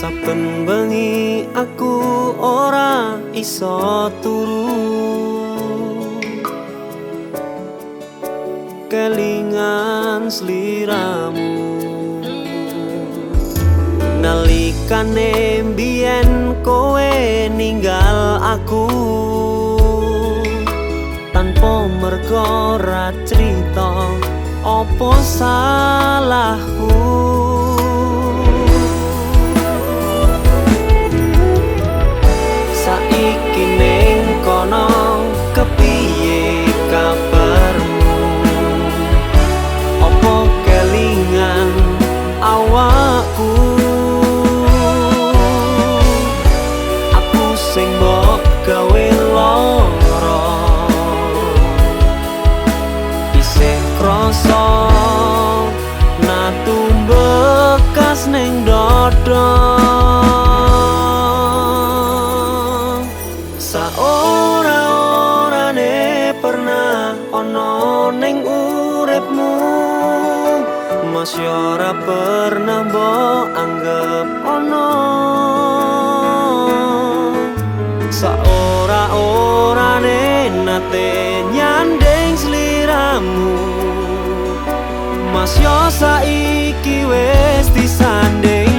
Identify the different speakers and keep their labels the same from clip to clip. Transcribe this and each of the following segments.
Speaker 1: Saben bengi aku ora iso turu. Kelingan sliramu. Nalikane mbien kowe ninggal aku. Tanpa mergora cerita opo salahku? to Sa ora ora ne pernah ono ning uripmu. Mas ora pernah mbok anggap ono. Sa ora ora nate nyandeng sliramu. Mas yo saiki wis disandeng.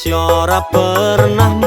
Speaker 1: masih ora pernah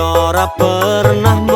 Speaker 1: ora pernah